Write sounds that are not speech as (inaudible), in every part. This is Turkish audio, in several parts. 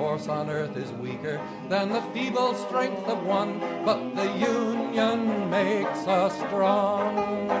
Force on earth is weaker than the feeble strength of one? But the union makes us strong.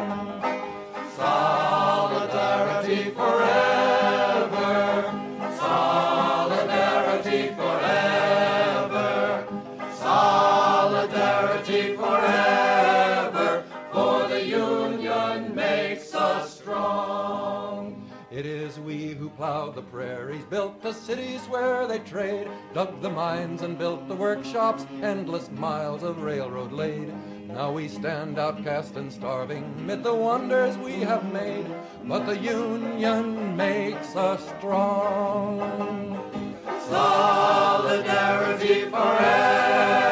The prairies, built the cities where they trade, dug the mines and built the workshops, endless miles of railroad laid. Now we stand outcast and starving mid the wonders we have made, but the Union makes us strong. Solidarity forever.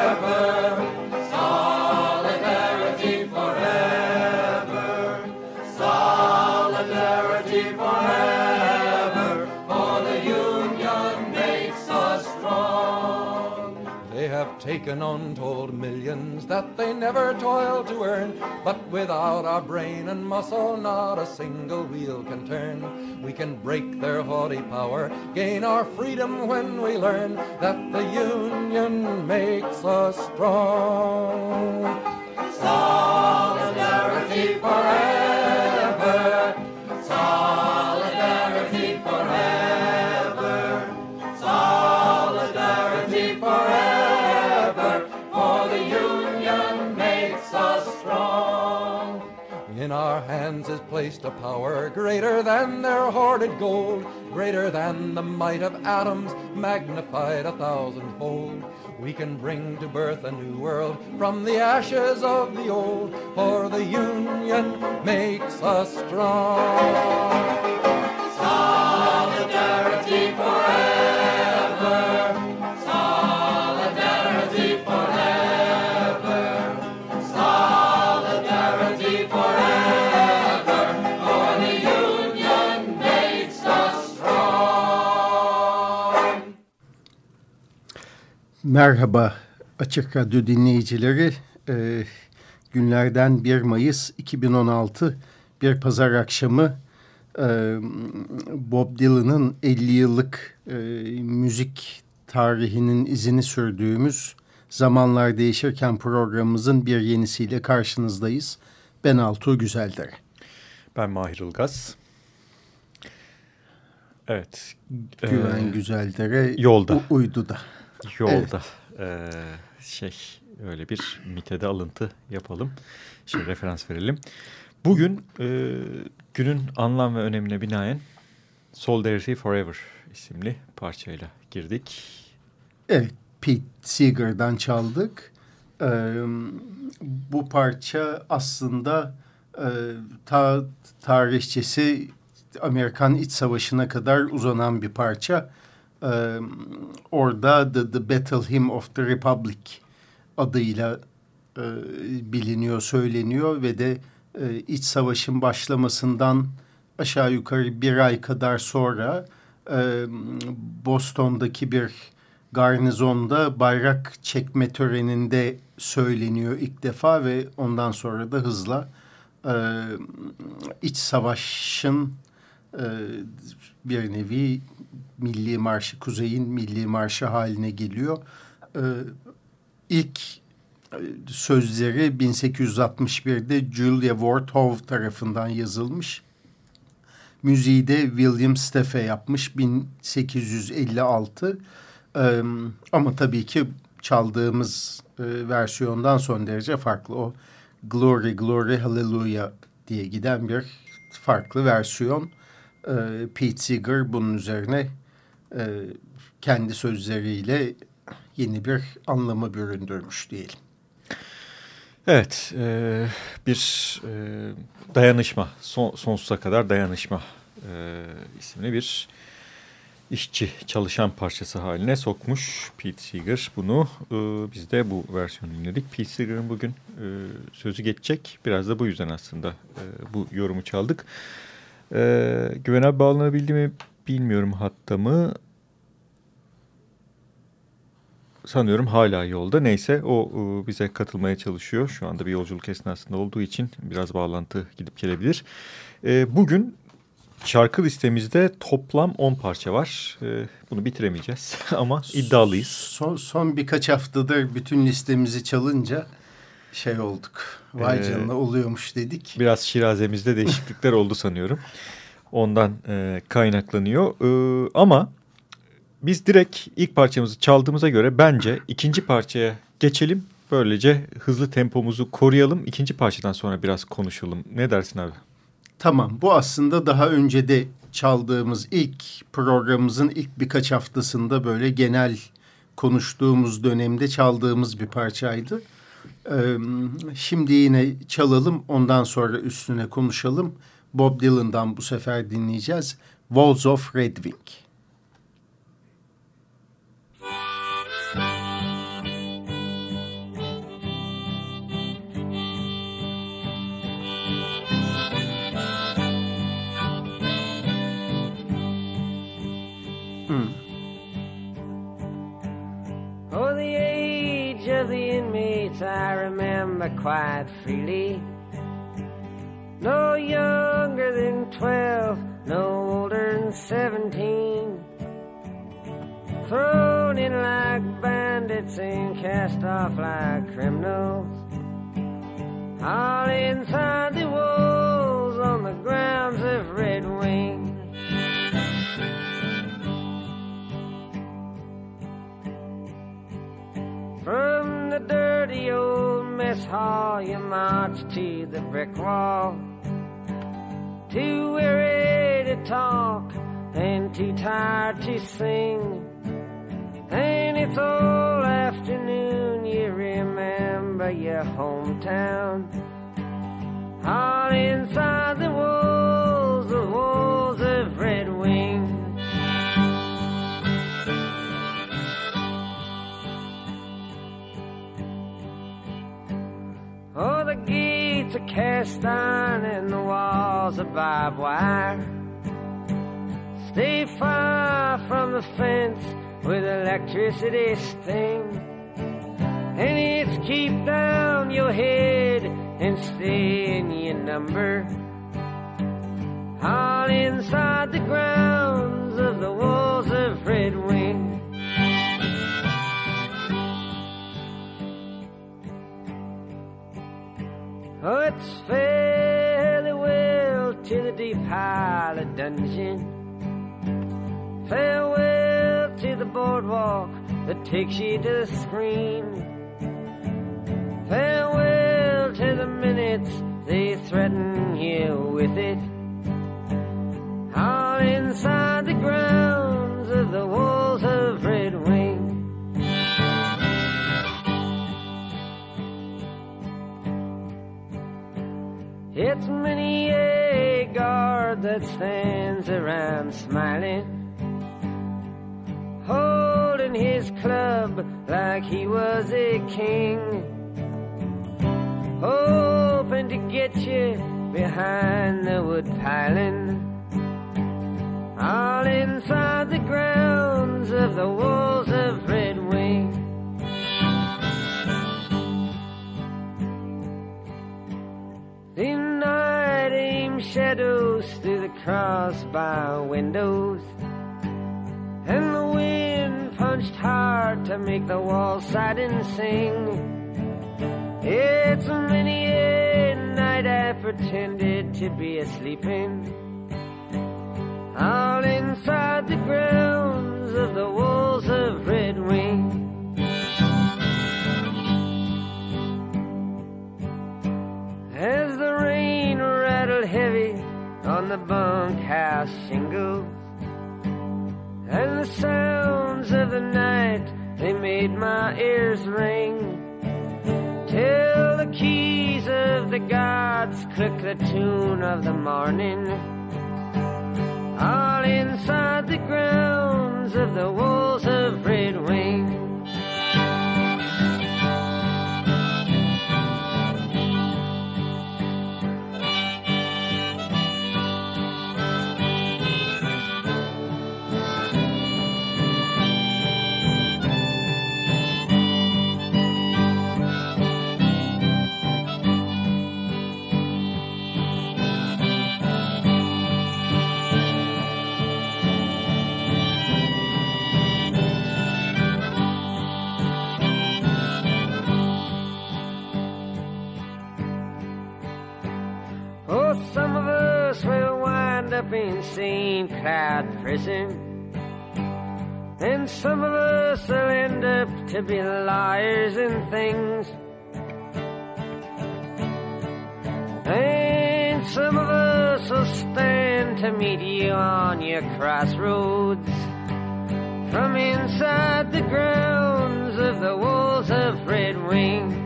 Taken untold millions that they never toiled to earn. But without our brain and muscle, not a single wheel can turn. We can break their haughty power, gain our freedom when we learn that the Union makes us strong. Solidarity forever. In our hands is placed a power greater than their hoarded gold, greater than the might of atoms, magnified a thousandfold. We can bring to birth a new world from the ashes of the old, for the Union makes us strong. Merhaba Açık Radyo dinleyicileri. Ee, günlerden 1 Mayıs 2016 bir pazar akşamı e, Bob Dylan'ın 50 yıllık e, müzik tarihinin izini sürdüğümüz Zamanlar Değişirken programımızın bir yenisiyle karşınızdayız. Ben Altuğ Güzeldere. Ben Mahir Ilgaz. Evet. Güven e, Güzeldere yolda. Uydu da. Yolda. e, şey öyle bir mitede alıntı yapalım. Şimdi referans verelim. Bugün e, günün anlam ve önemine binaen Solidarity Forever isimli parçayla girdik. Evet, Pete Seeger'dan çaldık. Ee, bu parça aslında e, ta tarihçesi Amerikan İç Savaşı'na kadar uzanan bir parça. Orada The, The Battle Hymn of the Republic adıyla e, biliniyor, söyleniyor ve de e, iç savaşın başlamasından aşağı yukarı bir ay kadar sonra e, Boston'daki bir garnizonda bayrak çekme töreninde söyleniyor ilk defa ve ondan sonra da hızla e, iç savaşın e, bir nevi milli marşı, kuzeyin milli marşı haline geliyor. E, ilk sözleri 1861'de Julia Ward Howe tarafından yazılmış. Müziği de William Steffe yapmış 1856. Ee, ama tabii ki çaldığımız e, versiyondan son derece farklı. O Glory Glory Hallelujah diye giden bir farklı versiyon. Ee, Pete Seeger bunun üzerine e, kendi sözleriyle yeni bir anlamı büründürmüş diyelim. Evet, e, bir e, dayanışma, son, sonsuza kadar dayanışma e, isimli bir işçi çalışan parçası haline sokmuş Pete Seeger bunu. E, biz de bu versiyonu dinledik. Pete Seeger'ın bugün e, sözü geçecek. Biraz da bu yüzden aslında e, bu yorumu çaldık. E, Güven abi bağlanabildi mi bilmiyorum hatta mı sanıyorum hala yolda. Neyse o e, bize katılmaya çalışıyor. Şu anda bir yolculuk esnasında olduğu için biraz bağlantı gidip gelebilir. E, bugün şarkı listemizde toplam 10 parça var. E, bunu bitiremeyeceğiz (laughs) ama iddialıyız. Son, son birkaç haftadır bütün listemizi çalınca şey olduk. Vay ee, canına oluyormuş dedik. Biraz şirazemizde değişiklikler oldu sanıyorum. (laughs) Ondan e, kaynaklanıyor. E, ama biz direkt ilk parçamızı çaldığımıza göre bence ikinci parçaya geçelim. Böylece hızlı tempomuzu koruyalım. İkinci parçadan sonra biraz konuşalım. Ne dersin abi? Tamam bu aslında daha önce de çaldığımız ilk programımızın ilk birkaç haftasında böyle genel konuştuğumuz dönemde çaldığımız bir parçaydı. Ee, şimdi yine çalalım ondan sonra üstüne konuşalım. Bob Dylan'dan bu sefer dinleyeceğiz. Walls of Red Wing. I remember quite freely. No younger than twelve, no older than seventeen. Thrown in like bandits and cast off like criminals. All inside the walls on the grounds of Red Wing. From the dirty old mess hall, you march to the brick wall. Too weary to talk and too tired to sing. And it's all afternoon, you remember your hometown. All inside the walls, the walls of Red Wing. Oh, the gates are cast iron and the walls are barbed wire. Stay far from the fence with electricity sting. And it's keep down your head and stay in your number. All inside the grounds of the walls of Red Wing. Oh, it's fairly well to the deep hollow dungeon. Farewell to the boardwalk that takes you to the screen. Farewell to the minutes they threaten you with it. Many a guard that stands around smiling. holding his club like he was a king. Hoping to get you behind the wood piling. All inside the grounds of the walls shadows through the crossbar windows. And the wind punched hard to make the walls siding sing. It's many a night I pretended to be asleep in. All inside the grounds of the walls of Red Wing. As the rain rattled heavy on the bunkhouse shingles, and the sounds of the night they made my ears ring. Till the keys of the gods click the tune of the morning. St. Cloud prison. And some of us will end up to be liars and things. And some of us will stand to meet you on your crossroads. From inside the grounds of the walls of Red Wing.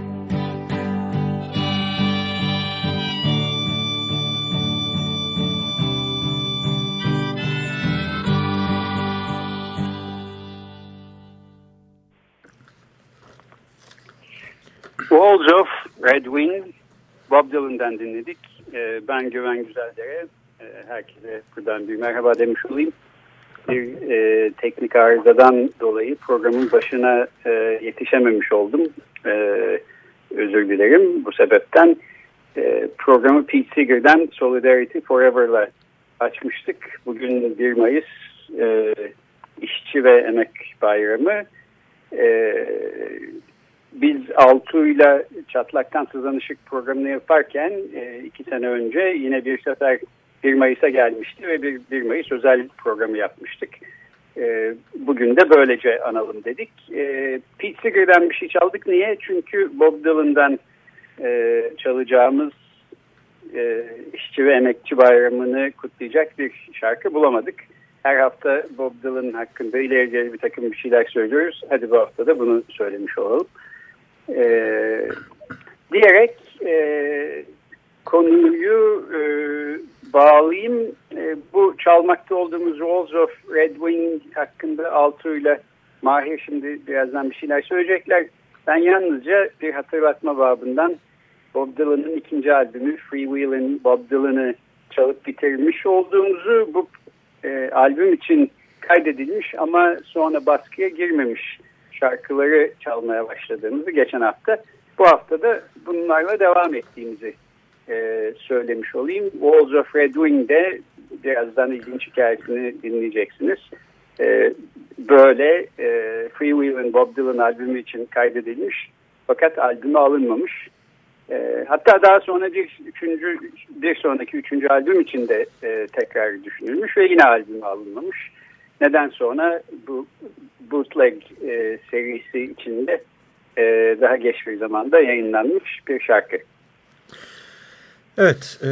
Walls of Red Wing, Bob Dylan'dan dinledik. Ee, ben Güven Güzeldere. Ee, herkese buradan bir merhaba demiş olayım. Bir e, teknik arızadan dolayı programın başına e, yetişememiş oldum. Ee, özür dilerim bu sebepten. E, programı Pete Seeger'den Solidarity Forever'la açmıştık. Bugün 1 Mayıs e, İşçi ve Emek Bayramı. E, biz Altuğ'yla Çatlaktan Sızan Işık programını yaparken e, iki sene önce yine bir sefer 1 Mayıs'a gelmişti ve bir 1 Mayıs özel programı yapmıştık. E, bugün de böylece analım dedik. E, Pete Seeger'den bir şey çaldık. Niye? Çünkü Bob Dylan'dan e, çalacağımız e, işçi ve emekçi bayramını kutlayacak bir şarkı bulamadık. Her hafta Bob Dylan hakkında ileri geri bir takım bir şeyler söylüyoruz. Hadi bu hafta da bunu söylemiş olalım. Ee, diyerek e, konuyu e, bağlayayım. E, bu çalmakta olduğumuz Rolls of Red Wing hakkında Altuğ'yla Mahir şimdi birazdan bir şeyler söyleyecekler. Ben yalnızca bir hatırlatma babından Bob Dylan'ın ikinci albümü Free Will'in Bob Dylan'ı çalıp bitirmiş olduğumuzu bu e, albüm için kaydedilmiş ama sonra baskıya girmemiş şarkıları çalmaya başladığımızı geçen hafta. Bu hafta da bunlarla devam ettiğimizi e, söylemiş olayım. Walls of Red Wing'de birazdan ilginç hikayesini dinleyeceksiniz. E, böyle e, Free Will'in Bob Dylan albümü için kaydedilmiş fakat albümü alınmamış. E, hatta daha sonra bir üçüncü bir sonraki üçüncü albüm için de e, tekrar düşünülmüş ve yine albümü alınmamış. Neden sonra bu bootleg e, serisi içinde e, daha geç bir zamanda yayınlanmış bir şarkı. Evet, e,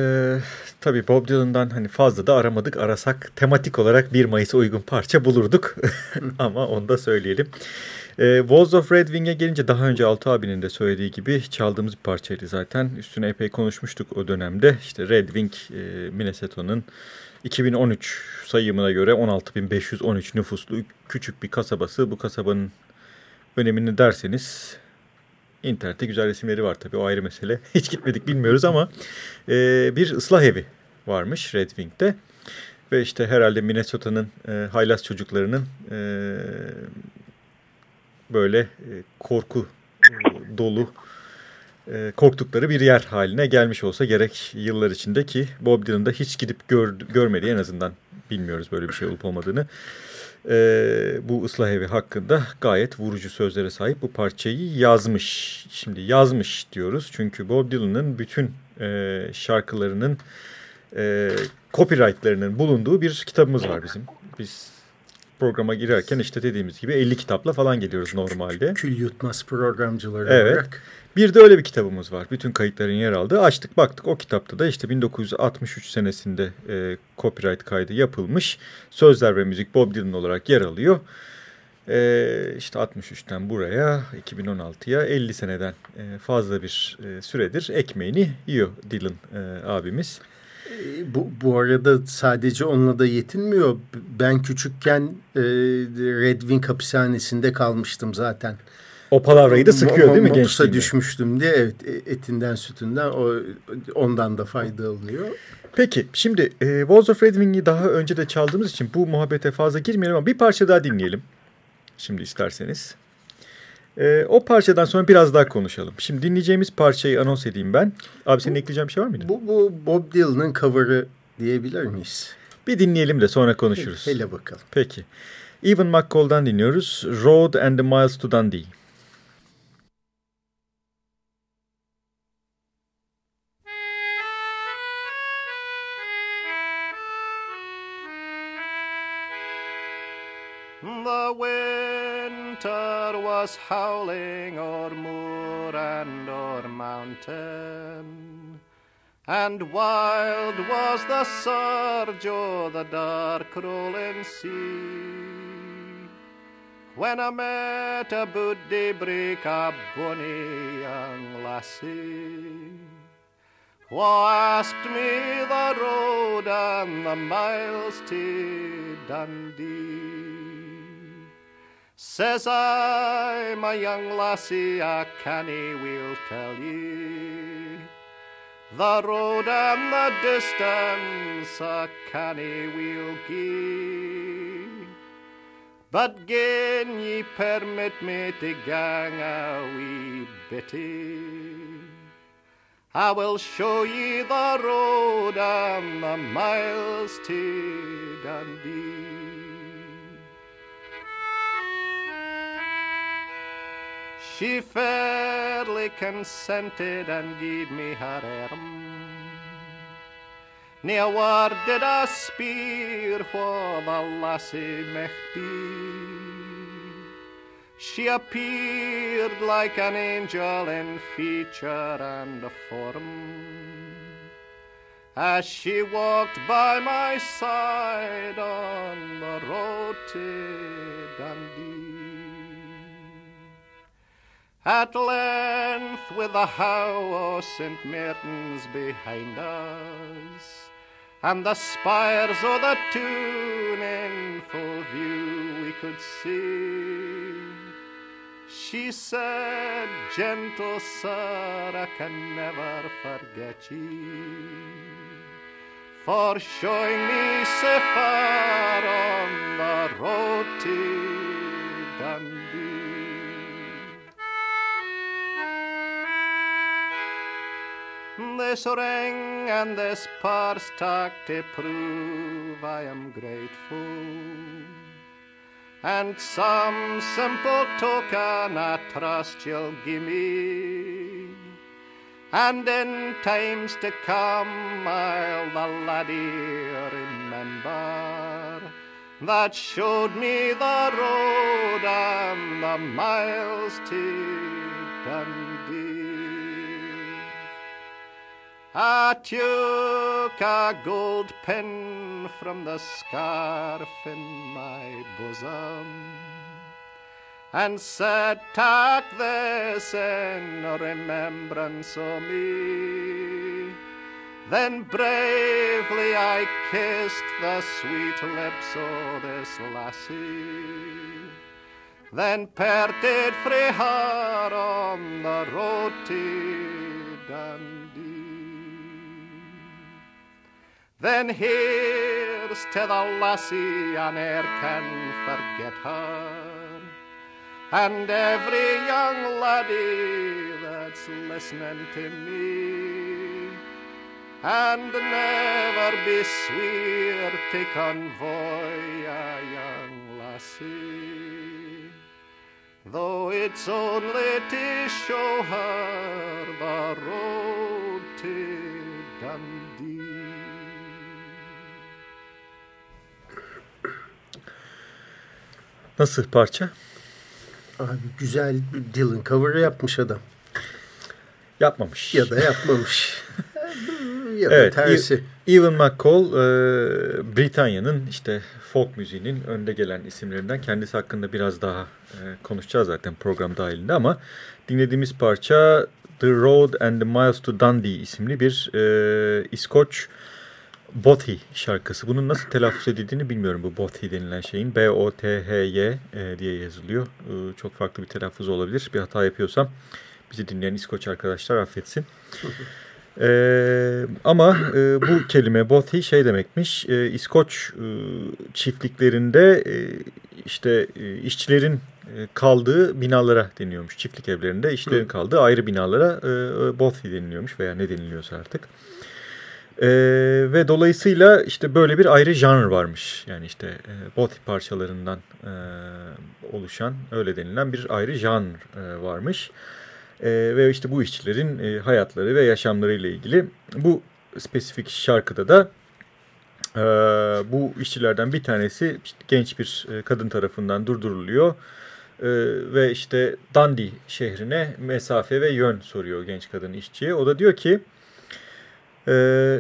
tabii Bob Dylan'dan hani fazla da aramadık. Arasak tematik olarak 1 Mayıs'a uygun parça bulurduk. (laughs) Ama onu da söyleyelim. E, Walls of Red Wing'e gelince daha önce Altı abinin de söylediği gibi çaldığımız bir parçaydı zaten. Üstüne epey konuşmuştuk o dönemde. İşte Red Wing, e, Minnesota'nın 2013 sayımına göre 16.513 nüfuslu küçük bir kasabası. Bu kasabanın önemini derseniz internette güzel resimleri var tabii o ayrı mesele. (laughs) Hiç gitmedik bilmiyoruz ama e, bir ıslah evi varmış Red Wing'de. Ve işte herhalde Minnesota'nın e, haylaz çocuklarının e, böyle e, korku e, dolu korktukları bir yer haline gelmiş olsa gerek yıllar içinde ki Bob Dylan'da hiç gidip gör, görmedi en azından bilmiyoruz böyle bir şey olup olmadığını. E, bu ıslah evi hakkında gayet vurucu sözlere sahip bu parçayı yazmış. Şimdi yazmış diyoruz çünkü Bob Dylan'ın bütün e, şarkılarının e, copyrightlarının bulunduğu bir kitabımız var bizim. Biz programa girerken işte dediğimiz gibi 50 kitapla falan geliyoruz normalde. Kül yutmaz programcıları evet. olarak. Bir de öyle bir kitabımız var. Bütün kayıtların yer aldığı. Açtık baktık o kitapta da işte 1963 senesinde e, copyright kaydı yapılmış. Sözler ve müzik Bob Dylan olarak yer alıyor. E, işte 63'ten buraya 2016'ya 50 seneden e, fazla bir e, süredir ekmeğini yiyor Dylan e, abimiz. Bu, bu arada sadece onunla da yetinmiyor. Ben küçükken e, Red Wing hapishanesinde kalmıştım zaten. O palavrayı da sıkıyor değil mi gençliğinde? düşmüştüm diye evet e, etinden sütünden o ondan da fayda alınıyor. Peki şimdi e, Walls of Red Wing'i daha önce de çaldığımız için bu muhabbete fazla girmeyelim ama bir parça daha dinleyelim. Şimdi isterseniz. E, o parçadan sonra biraz daha konuşalım. Şimdi dinleyeceğimiz parçayı anons edeyim ben. Abi senin bu, ekleyeceğin bir şey var mıydı? Bu, bu Bob Dylan'ın cover'ı diyebilir miyiz? Bir dinleyelim de sonra konuşuruz. Hele bakalım. Peki. Evan McCall'dan dinliyoruz. Road and the Miles to Dundee. The winter was howling o'er moor and o'er mountain, and wild was the surge o'er the dark rolling sea. When I met a buddy break a bonny young lassie, who asked me the road and the miles to Dundee. Says I, my young lassie, I canny will tell ye. The road and the distance I canny will gie. But gin ye permit me to gang a wee bitty, I will show ye the road and the miles to Dundee. She fairly consented and gave me her arm. Near word did I spear for the lassie might be. She appeared like an angel in feature and form. As she walked by my side on the road to Dundee. At length, with the how of St. Martin's behind us, and the spires of the tune in full view we could see. She said, Gentle sir, I can never forget ye for showing me so far on the road to Dundee. This ring and this purse tuck to prove I am grateful. And some simple token I trust you'll give me. And in times to come I'll the laddie remember that showed me the road and the miles to Dundee. I took a gold pen from the scarf in my bosom and said, Take this in remembrance of me. Then bravely I kissed the sweet lips of this lassie. Then parted frae her on the road to Dundee. Then here's to the lassie, I ne'er can forget her. And every young laddie that's listening to me. And never be sweet to convoy a young lassie. Though it's only to show her Nasıl parça? Abi güzel bir Dylan cover'ı yapmış adam. Yapmamış. Ya da yapmamış. (laughs) ya da Evet, tersi. Evan McCall e, Britanya'nın işte folk müziğinin önde gelen isimlerinden. Kendisi hakkında biraz daha e, konuşacağız zaten program dahilinde ama dinlediğimiz parça The Road and the Miles to Dundee isimli bir e, İskoç Bothi şarkısı. Bunun nasıl telaffuz edildiğini bilmiyorum bu Bothi denilen şeyin. B-O-T-H-Y e, diye yazılıyor. E, çok farklı bir telaffuz olabilir. Bir hata yapıyorsam bizi dinleyen İskoç arkadaşlar affetsin. Ee, ama e, bu kelime bothi şey demekmiş. E, İskoç e, çiftliklerinde e, işte e, işçilerin e, kaldığı binalara deniyormuş. Çiftlik evlerinde işçilerin kaldığı ayrı binalara e, bothi deniliyormuş veya ne deniliyorsa artık. E, ve dolayısıyla işte böyle bir ayrı janr varmış. Yani işte e, bothi parçalarından e, oluşan öyle denilen bir ayrı janr e, varmış. E, ve işte bu işçilerin e, hayatları ve yaşamları ile ilgili bu spesifik şarkıda da e, bu işçilerden bir tanesi işte genç bir e, kadın tarafından durduruluyor. E, ve işte Dundee şehrine mesafe ve yön soruyor genç kadın işçiye. O da diyor ki e,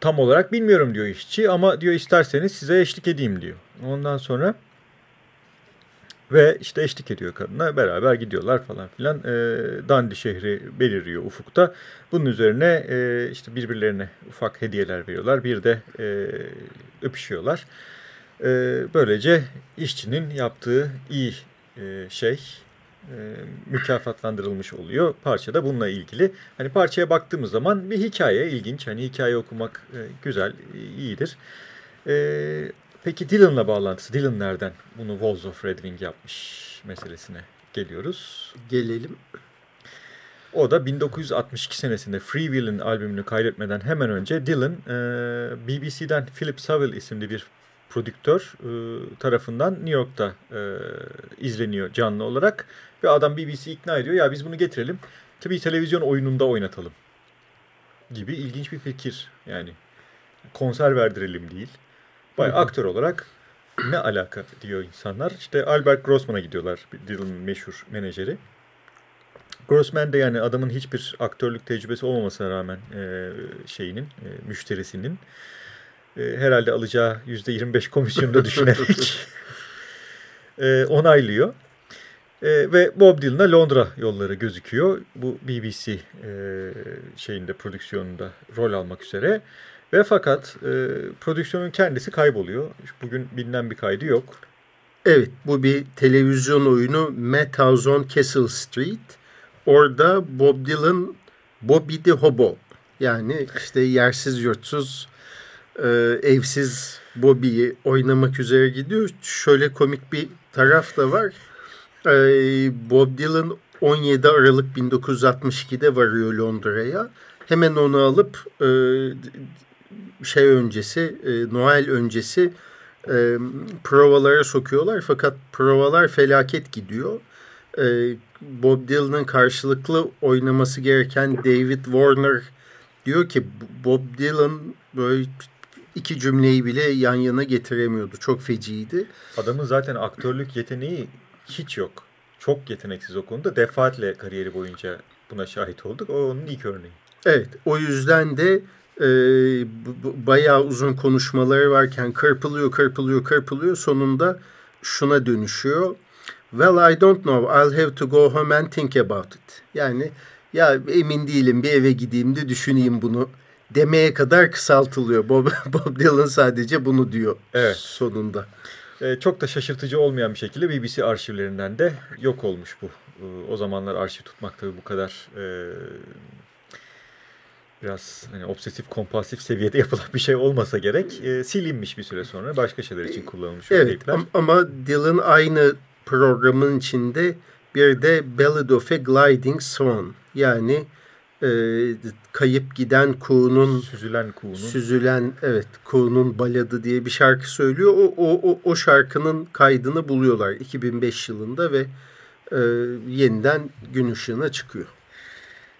tam olarak bilmiyorum diyor işçi ama diyor isterseniz size eşlik edeyim diyor. Ondan sonra ve işte eşlik ediyor kadına beraber gidiyorlar falan filan. E, Dandi şehri beliriyor ufukta. Bunun üzerine e, işte birbirlerine ufak hediyeler veriyorlar. Bir de e, öpüşüyorlar. E, böylece işçinin yaptığı iyi e, şey mükafatlandırılmış oluyor. Parça da bununla ilgili. Hani parçaya baktığımız zaman bir hikaye ilginç. Hani hikaye okumak e, güzel, iyidir. E, Peki Dylan'la bağlantısı, Dylan nereden bunu Walls of Red Wing yapmış meselesine geliyoruz. Gelelim. O da 1962 senesinde Free Will'in albümünü kaydetmeden hemen önce Dylan e, BBC'den Philip Saville isimli bir prodüktör e, tarafından New York'ta e, izleniyor canlı olarak. Ve adam BBC ikna ediyor ya biz bunu getirelim tabii televizyon oyununda oynatalım gibi ilginç bir fikir yani konser verdirelim değil. Bayağı aktör olarak ne alaka diyor insanlar. İşte Albert Grossman'a gidiyorlar. Dylan'ın meşhur menajeri. Grossman de yani adamın hiçbir aktörlük tecrübesi olmamasına rağmen e, şeyinin, e, müşterisinin e, herhalde alacağı %25 komisyonu da düşünerek (laughs) e, onaylıyor. E, ve Bob Dylan'a Londra yolları gözüküyor. Bu BBC e, şeyinde prodüksiyonunda rol almak üzere. Ve fakat e, prodüksiyonun kendisi kayboluyor. Bugün bilinen bir kaydı yok. Evet bu bir televizyon oyunu Matt House on Castle Street. Orada Bob Dylan Bobby the Hobo yani işte yersiz yurtsuz e, evsiz Bobby'yi oynamak üzere gidiyor. Şöyle komik bir taraf da var. E, Bob Dylan 17 Aralık 1962'de varıyor Londra'ya. Hemen onu alıp e, şey öncesi, e, Noel öncesi e, provalara sokuyorlar. Fakat provalar felaket gidiyor. Bob Dylan'ın karşılıklı oynaması gereken David Warner diyor ki Bob Dylan böyle iki cümleyi bile yan yana getiremiyordu. Çok feciydi. Adamın zaten aktörlük yeteneği hiç yok. Çok yeteneksiz o konuda. Defaatle kariyeri boyunca buna şahit olduk. O onun ilk örneği. Evet o yüzden de e, bayağı uzun konuşmaları varken kırpılıyor kırpılıyor kırpılıyor sonunda şuna dönüşüyor. Well I don't know I'll have to go home and think about it. Yani ya emin değilim bir eve gideyim de düşüneyim bunu demeye kadar kısaltılıyor. Bob, (laughs) Bob Dylan sadece bunu diyor evet. sonunda. Ee, çok da şaşırtıcı olmayan bir şekilde BBC arşivlerinden de yok olmuş bu. Ee, o zamanlar arşiv tutmak tabii bu kadar e, biraz hani obsesif kompulsif seviyede (laughs) yapılan bir şey olmasa gerek. E, silinmiş bir süre sonra başka şeyler için kullanılmış. Evet ama Dylan aynı programın içinde bir de Ballad of a Gliding Swan yani e, kayıp giden kuğunun süzülen kuğunun süzülen evet kuğunun baladı diye bir şarkı söylüyor. O o o, o şarkının kaydını buluyorlar 2005 yılında ve e, yeniden gün ışığına çıkıyor.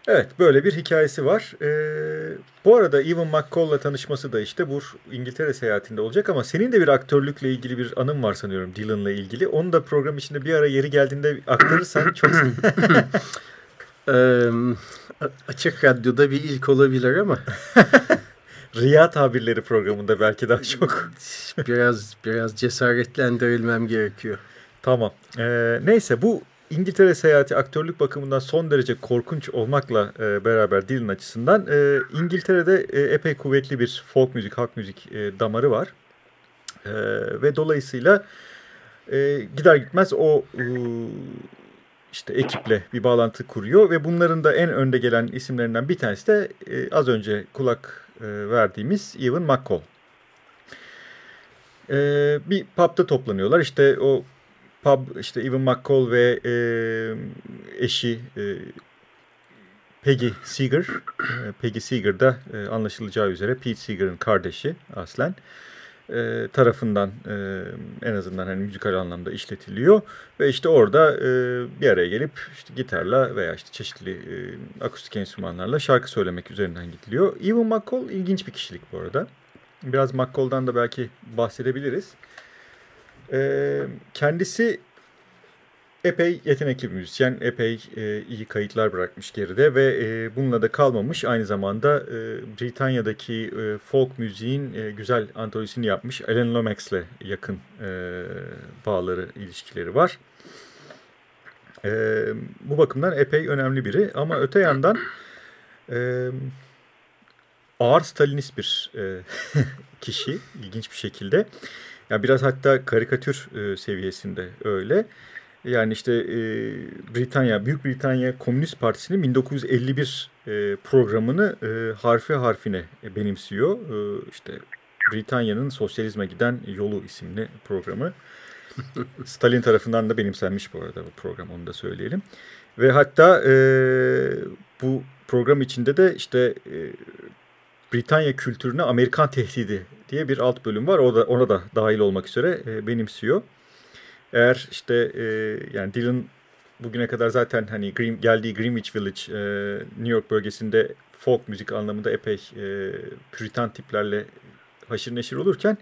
Evet böyle bir hikayesi var. Ee, bu arada Evan McCall'la tanışması da işte bu İngiltere seyahatinde olacak ama senin de bir aktörlükle ilgili bir anın var sanıyorum Dylan'la ilgili. Onu da program içinde bir ara yeri geldiğinde aktarırsan çok... (laughs) (laughs) ee, açık radyoda bir ilk olabilir ama... (laughs) Riya tabirleri programında belki daha çok. (laughs) biraz biraz cesaretlendirilmem gerekiyor. Tamam. Ee, neyse bu İngiltere seyahati aktörlük bakımından son derece korkunç olmakla e, beraber Dylan açısından e, İngiltere'de e, epey kuvvetli bir folk müzik, halk müzik e, damarı var. E, ve dolayısıyla e, gider gitmez o e, işte ekiple bir bağlantı kuruyor ve bunların da en önde gelen isimlerinden bir tanesi de e, az önce kulak e, verdiğimiz Evan McCall. E, bir pub'da toplanıyorlar. İşte o pub işte Evan McCall ve e, eşi e, Peggy Seeger. E, Peggy Seeger da e, anlaşılacağı üzere Pete Seeger'ın kardeşi aslen e, tarafından e, en azından hani müzikal anlamda işletiliyor ve işte orada e, bir araya gelip işte gitarla veya işte çeşitli e, akustik enstrümanlarla şarkı söylemek üzerinden gidiliyor. Evan McCall ilginç bir kişilik bu arada. Biraz McCall'dan da belki bahsedebiliriz. E, kendisi epey yetenekli bir müzisyen, epey e, iyi kayıtlar bırakmış geride ve e, bununla da kalmamış. Aynı zamanda e, Britanya'daki e, folk müziğin e, güzel antolojisini yapmış. Alan Lomax'le yakın e, bağları, ilişkileri var. E, bu bakımdan epey önemli biri ama öte yandan e, ağır Stalinist bir e, (laughs) kişi ilginç bir şekilde. Yani biraz hatta karikatür e, seviyesinde öyle. Yani işte e, Britanya, Büyük Britanya Komünist Partisi'nin 1951 e, programını e, harfi harfine benimsiyor. E, işte Britanya'nın sosyalizme giden yolu isimli programı. (laughs) Stalin tarafından da benimsenmiş bu arada bu program onu da söyleyelim. Ve hatta e, bu program içinde de işte e, Britanya kültürüne Amerikan tehdidi diye bir alt bölüm var. O da, ona da dahil olmak üzere e, benimsiyor. Eğer işte e, yani Dylan bugüne kadar zaten hani Green, geldiği Greenwich Village, e, New York bölgesinde folk müzik anlamında epey e, püritan tiplerle haşır neşir olurken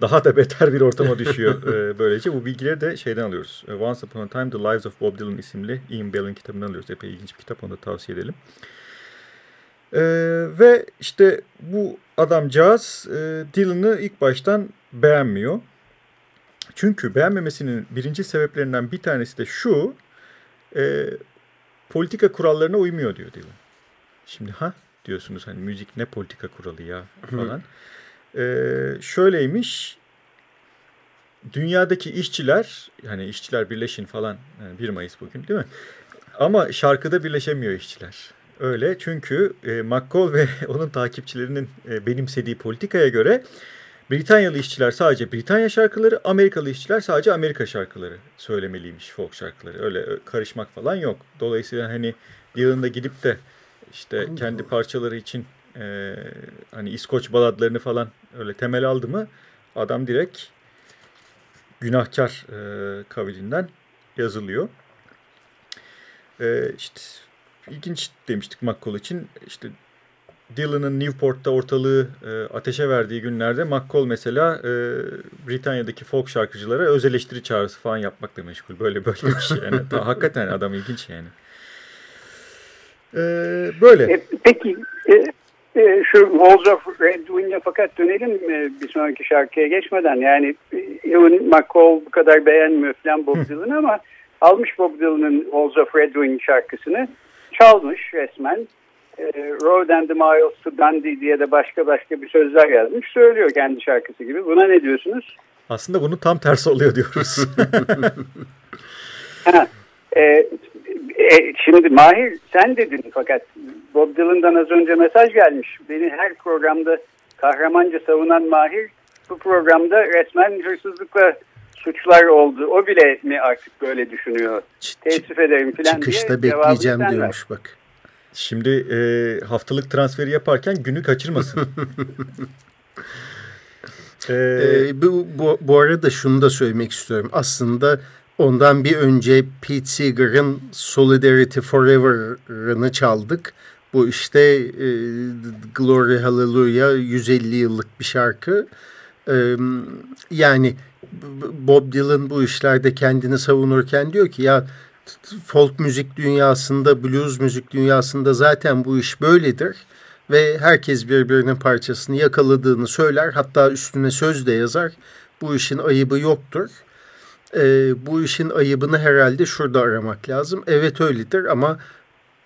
daha da beter bir ortama düşüyor e, (laughs) böylece. Bu bilgileri de şeyden alıyoruz. E, Once Upon a Time The Lives of Bob Dylan isimli Ian Bell'in kitabından alıyoruz. Epey ilginç bir kitap onu da tavsiye edelim. E, ve işte bu adamcağız e, Dylan'ı ilk baştan beğenmiyor. Çünkü beğenmemesinin birinci sebeplerinden bir tanesi de şu, e, politika kurallarına uymuyor diyor Dylan. Şimdi ha diyorsunuz hani müzik ne politika kuralı ya falan. e, şöyleymiş, dünyadaki işçiler, hani işçiler birleşin falan, yani 1 Mayıs bugün değil mi? Ama şarkıda birleşemiyor işçiler. Öyle çünkü e, McCall ve (laughs) onun takipçilerinin e, benimsediği politikaya göre Britanyalı işçiler sadece Britanya şarkıları, Amerikalı işçiler sadece Amerika şarkıları söylemeliymiş folk şarkıları. Öyle karışmak falan yok. Dolayısıyla hani yılında gidip de işte kendi parçaları için e, hani İskoç baladlarını falan öyle temel aldı mı adam direkt günahkar e, kavilinden yazılıyor. E, işte ilginç demiştik McCall için. işte Dylan'ın Newport'ta ortalığı e, ateşe verdiği günlerde McCall mesela e, Britanya'daki folk şarkıcılara öz eleştiri çağrısı falan yapmakla meşgul. Böyle böyle bir şey. Yani, ta, hakikaten adam ilginç yani. E, böyle. E, peki E, e, şu Walls of Red Wind'e fakat dönelim e, bir sonraki şarkıya geçmeden. Yani e, Ewan McCall bu kadar beğenmiyor falan Bob Dylan ama almış Bob Dylan'ın Walls of Red Wind şarkısını çalmış resmen. E, Road and the Miles to Dundee diye de başka başka bir sözler yazmış. Söylüyor kendi şarkısı gibi. Buna ne diyorsunuz? Aslında bunun tam tersi oluyor diyoruz. (laughs) ha, e, e, şimdi Mahir sen dedin fakat Bob Dylan'dan az önce mesaj gelmiş. Beni her programda kahramanca savunan Mahir bu programda resmen hırsızlıkla suçlar oldu. O bile mi artık böyle düşünüyor? Teessüf ederim filan Çıkışta diye bekleyeceğim diyormuş bak. Şimdi e, haftalık transferi yaparken günü kaçırmasın. ee, (laughs) ee, bu, bu, bu arada şunu da söylemek istiyorum. Aslında ondan bir önce Pete Seeger'ın Solidarity Forever'ını çaldık. Bu işte e, Glory Hallelujah 150 yıllık bir şarkı. E, yani Bob Dylan bu işlerde kendini savunurken diyor ki ya folk müzik dünyasında, blues müzik dünyasında zaten bu iş böyledir. Ve herkes birbirinin parçasını yakaladığını söyler. Hatta üstüne söz de yazar. Bu işin ayıbı yoktur. E, bu işin ayıbını herhalde şurada aramak lazım. Evet öyledir ama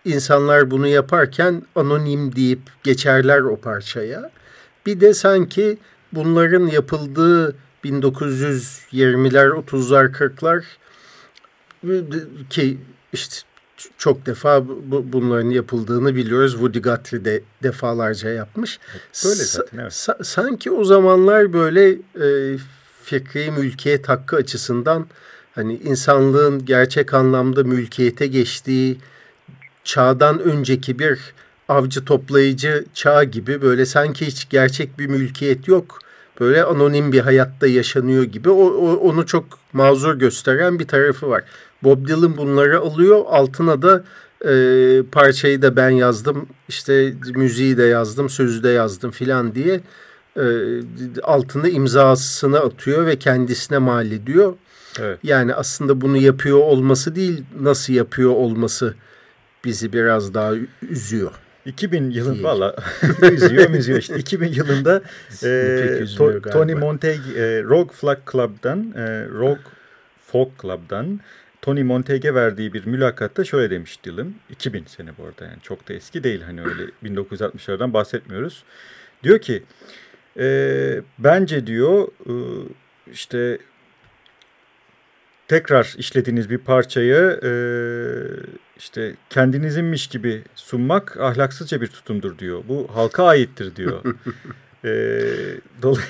insanlar bunu yaparken anonim deyip geçerler o parçaya. Bir de sanki bunların yapıldığı 1920'ler, 30'lar, 40'lar ki işte çok defa bu, bunların yapıldığını biliyoruz. Woody Guthrie de defalarca yapmış. Böyle zaten evet. Sa sanki o zamanlar böyle e, fikri mülkiyet hakkı açısından hani insanlığın gerçek anlamda mülkiyete geçtiği çağdan önceki bir avcı toplayıcı çağ gibi böyle sanki hiç gerçek bir mülkiyet yok. Böyle anonim bir hayatta yaşanıyor gibi o, o onu çok mazur gösteren bir tarafı var. Bob Dylan bunları alıyor altına da e, parçayı da ben yazdım işte müziği de yazdım sözü de yazdım filan diye e, altına imzasını atıyor ve kendisine mal ediyor. Evet. Yani aslında bunu yapıyor olması değil nasıl yapıyor olması bizi biraz daha üzüyor. 2000 yılın valla (laughs) üzüyor üzüyor işte 2000 yılında (laughs) e, to, Tony Montag e, Rogue Flag Club'dan e, Rogue Folk Club'dan Tony Montague verdiği bir mülakatta şöyle demiş Dylan. 2000 sene bu arada yani çok da eski değil hani öyle (clears throat) 1960'lardan bahsetmiyoruz. Diyor ki e, bence diyor e, işte tekrar işlediğiniz bir parçayı e, işte kendinizinmiş gibi sunmak ahlaksızca bir tutumdur diyor. Bu halka aittir diyor. (laughs) e, (laughs)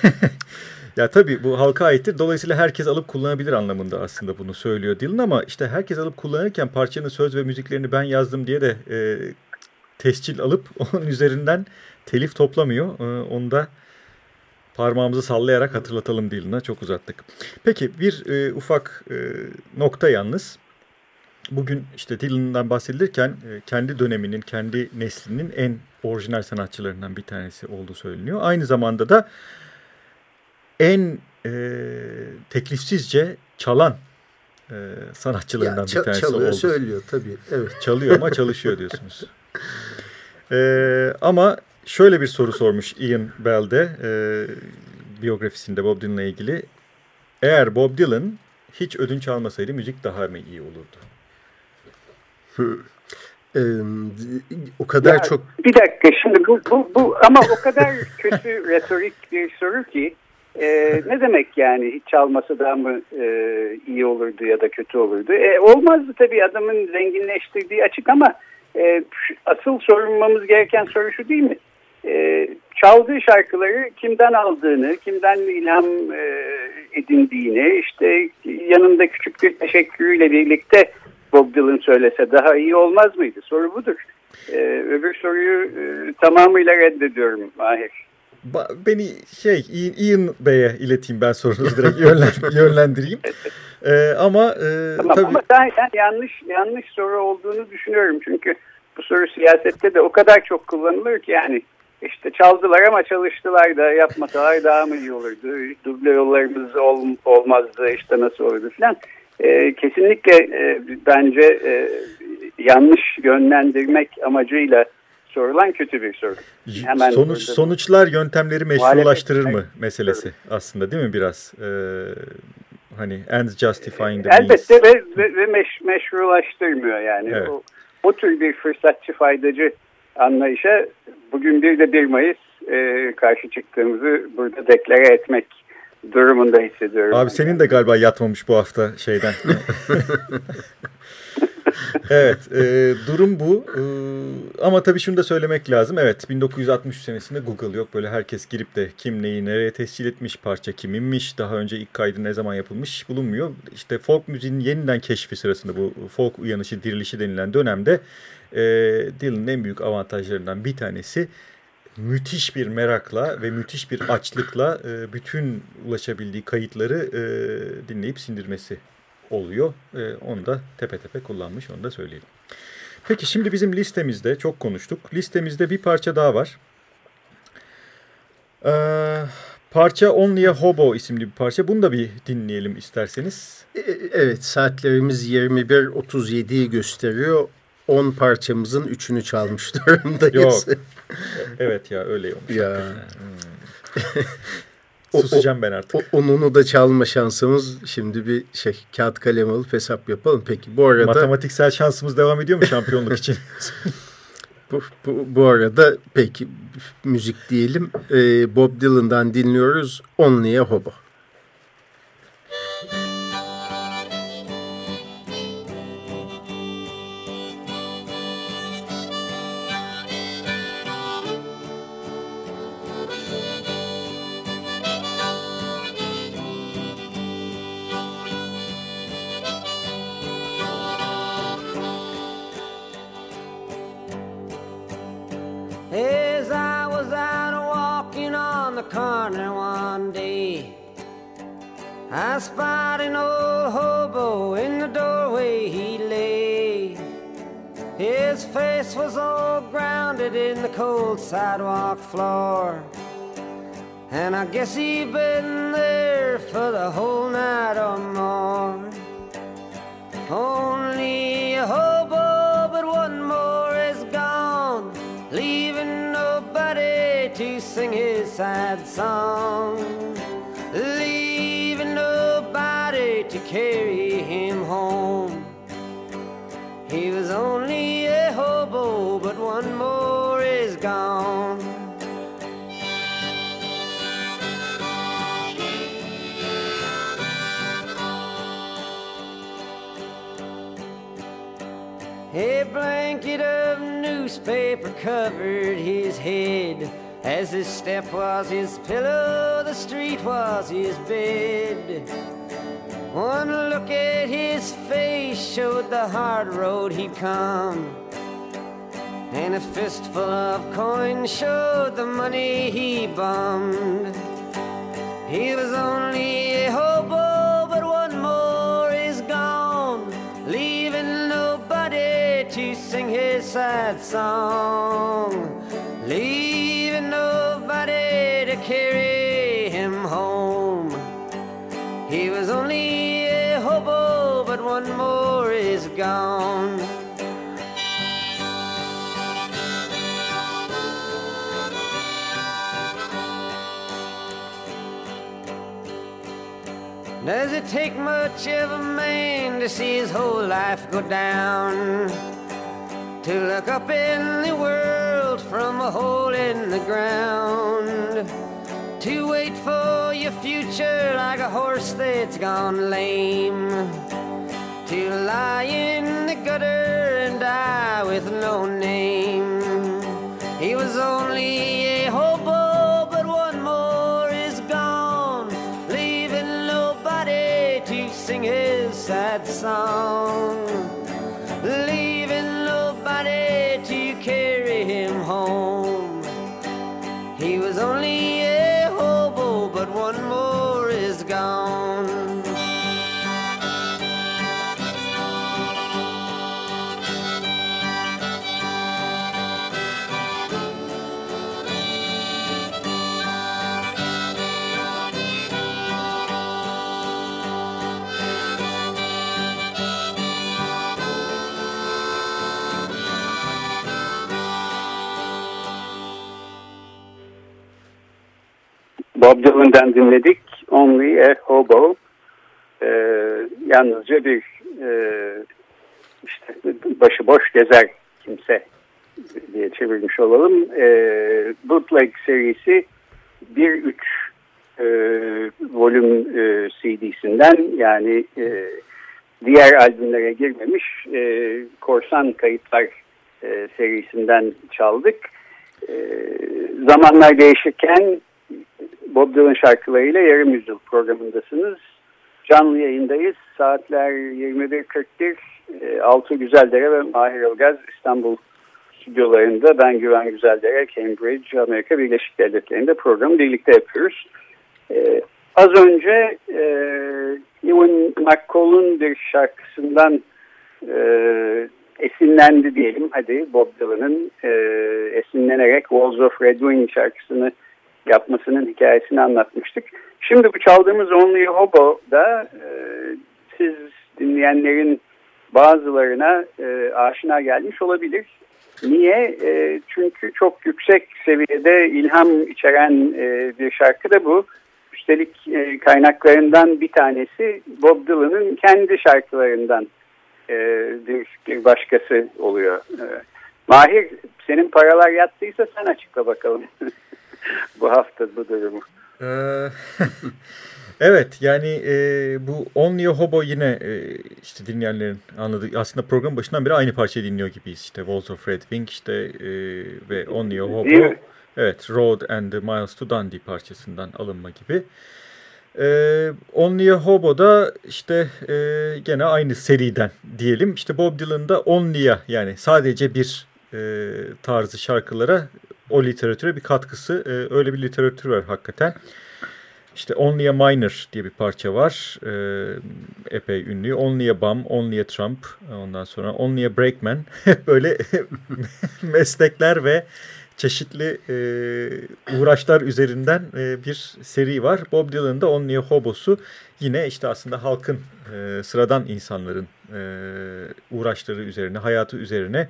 ya tabii bu halka aittir. Dolayısıyla herkes alıp kullanabilir anlamında aslında bunu söylüyor Dylan ama işte herkes alıp kullanırken parçanın söz ve müziklerini ben yazdım diye de e, tescil alıp (laughs) onun üzerinden telif toplamıyor. E, onu da parmağımızı sallayarak hatırlatalım Dylan'a çok uzattık. Peki bir e, ufak e, nokta yalnız. Bugün işte Dylan'dan bahsedilirken e, kendi döneminin, kendi neslinin en orijinal sanatçılarından bir tanesi olduğu söyleniyor. Aynı zamanda da en e, teklifsizce çalan e, sanatçılarından ya, bir tanesi çalıyor, oldu. söylüyor tabii. Evet. Çalıyor ama çalışıyor diyorsunuz. e, ama şöyle bir soru sormuş Ian Bell'de e, biyografisinde Bob Dylan'la ilgili. Eğer Bob Dylan hiç ödünç almasaydı müzik daha mı iyi olurdu? (laughs) Ee, o kadar ya, çok... Bir dakika şimdi bu, bu, bu ama o kadar kötü (laughs) retorik bir soru ki e, ne demek yani hiç çalmasa daha mı e, iyi olurdu ya da kötü olurdu? E, olmazdı tabii adamın zenginleştirdiği açık ama e, asıl sorulmamız gereken soru şu değil mi? E, çaldığı şarkıları kimden aldığını, kimden ilham e, edindiğini, işte yanında küçük bir teşekkürüyle birlikte Bob Dylan söylese daha iyi olmaz mıydı? Soru budur. E, öbür soruyu e, tamamıyla reddediyorum Mahir. Ba beni şey Ian Bey'e ileteyim ben sorunuzu direkt yönlen (laughs) yönlendireyim. Ee, ama e, tamam, tabii... ama ben, ben yanlış yanlış soru olduğunu düşünüyorum çünkü bu soru siyasette de o kadar çok kullanılır ki yani işte çaldılar ama çalıştılar da yapmasalar daha mı iyi olurdu? Duble yollarımız ol, olmazdı işte nasıl olurdu falan. E, kesinlikle e, bence e, yanlış yönlendirmek amacıyla sorulan kötü bir soru. Hemen Sonuç, sonuçlar yöntemleri meşrulaştırır mı meselesi aslında değil mi biraz? Ee, hani ends justifying the means. Elbette ve, ve, ve meş, meşrulaştırmıyor yani. Evet. O, o tür bir fırsatçı faydacı anlayışa bugün bir de 1 Mayıs e, karşı çıktığımızı burada deklare etmek durumunda hissediyorum. Abi senin de galiba yatmamış bu hafta şeyden. (laughs) (laughs) evet e, durum bu E, ama tabii şunu da söylemek lazım. Evet 1963 senesinde Google yok böyle herkes girip de kim neyi nereye tescil etmiş parça kiminmiş daha önce ilk kaydı ne zaman yapılmış bulunmuyor. İşte folk müziğin yeniden keşfi sırasında bu folk uyanışı dirilişi denilen dönemde e, Dylan'ın en büyük avantajlarından bir tanesi müthiş bir merakla ve müthiş bir açlıkla e, bütün ulaşabildiği kayıtları e, dinleyip sindirmesi oluyor. E, onu da tepe tepe kullanmış onu da söyleyelim. Peki şimdi bizim listemizde çok konuştuk. Listemizde bir parça daha var. Ee, parça Only a Hobo isimli bir parça. Bunu da bir dinleyelim isterseniz. E, Evet saatlerimiz 21.37'yi gösteriyor. 10 parçamızın 3'ünü çalmış durumdayız. Yok. (laughs) Evet ya öyle olmuş. Ya. hakikaten. (laughs) Susacağım ben artık. O, onunu da çalma şansımız şimdi bir şey kağıt kalem alıp hesap yapalım. Peki bu arada Matematiksel şansımız devam ediyor mu şampiyonluk için? (laughs) (laughs) bu, bu, bu arada peki müzik diyelim. Ee, Bob Dylan'dan dinliyoruz Only a Hobo. And I A blanket of newspaper covered his head. As his step was his pillow, the street was his bed. One look at his face showed the hard road he'd come. And a fistful of coins showed the money he bummed. He was only song, leaving nobody to carry him home. He was only a hobo, but one more is gone. Does it take much of a man to see his whole life go down? To look up in the world from a hole in the ground? To wait for your future like a horse that's gone lame? To lie in the gutter and die with no name? He was only a hobo, but one more is gone, leaving nobody to sing his sad song, Bob Dylan'dan dinledik. Only a Hobo. E, yalnızca bir e, işte başıboş gezer kimse diye çevirmiş olalım. E, Bootleg serisi 1-3 e, volüm e, CD'sinden yani e, diğer albümlere girmemiş e, korsan kayıtlar e, serisinden çaldık. E, zamanlar değişirken Bob Dylan şarkılarıyla yarım yüzyıl programındasınız. Canlı yayındayız. Saatler 21.41. E, Altı Güzeldere ve Mahir Ilgaz İstanbul stüdyolarında ben Güven Güzeldere, Cambridge, Amerika Birleşik Devletleri'nde programı birlikte yapıyoruz. Ee, az önce e, Ewan McCall'un bir şarkısından e, esinlendi diyelim. Hadi Bob Dylan'ın e, esinlenerek Walls of Red Wing şarkısını yapmasının hikayesini anlatmıştık. Şimdi bu çaldığımız Only Hobo'da e, siz dinleyenlerin bazılarına e, aşina gelmiş olabilir. Niye? E, çünkü çok yüksek seviyede ilham içeren e, bir şarkı da bu. Üstelik e, kaynaklarından bir tanesi Bob Dylan'ın kendi şarkılarından e, bir, bir başkası oluyor. E, Mahir senin paralar yattıysa sen açıkla bakalım (laughs) (laughs) bu hafta bu durumu. Ee, (laughs) evet yani e, bu Only a Hobo yine e, işte dinleyenlerin anladığı aslında program başından beri aynı parçayı dinliyor gibiyiz. İşte Walls of Red Wing işte e, ve Only a Hobo evet Road and the Miles to Dundee parçasından alınma gibi. Ee, Only a Hobo'da işte e, gene aynı seriden diyelim. İşte Bob Dylan'da Only'a yani sadece bir e, tarzı şarkılara o literatüre bir katkısı. E, öyle bir literatür var hakikaten. İşte Only a Minor diye bir parça var. E, epey ünlü. Only a Bum, Only a Trump. Ondan sonra Only a Breakman. (laughs) böyle (laughs) meslekler ve çeşitli e, uğraşlar üzerinden e, bir seri var. Bob Dylan'ın da Only a Hobo'su yine işte aslında halkın, e, sıradan insanların e, uğraşları üzerine, hayatı üzerine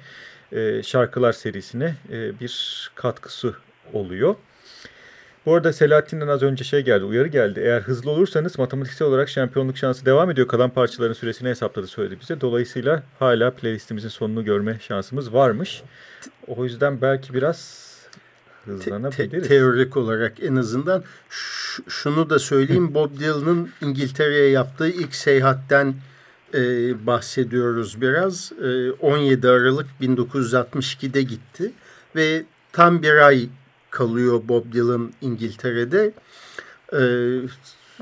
e, şarkılar serisine e, bir katkısı oluyor. Bu arada Selahattin'den az önce şey geldi, uyarı geldi. Eğer hızlı olursanız matematiksel olarak şampiyonluk şansı devam ediyor. Kalan parçaların süresini hesapladı söyledi bize. Dolayısıyla hala playlistimizin sonunu görme şansımız varmış. O yüzden belki biraz hızlanabiliriz. Te teorik olarak en azından şunu da söyleyeyim. Bob Dylan'ın İngiltere'ye yaptığı ilk seyahatten e, bahsediyoruz biraz. E, 17 Aralık 1962'de gitti ve tam bir ay kalıyor Bob Dylan İngiltere'de. E,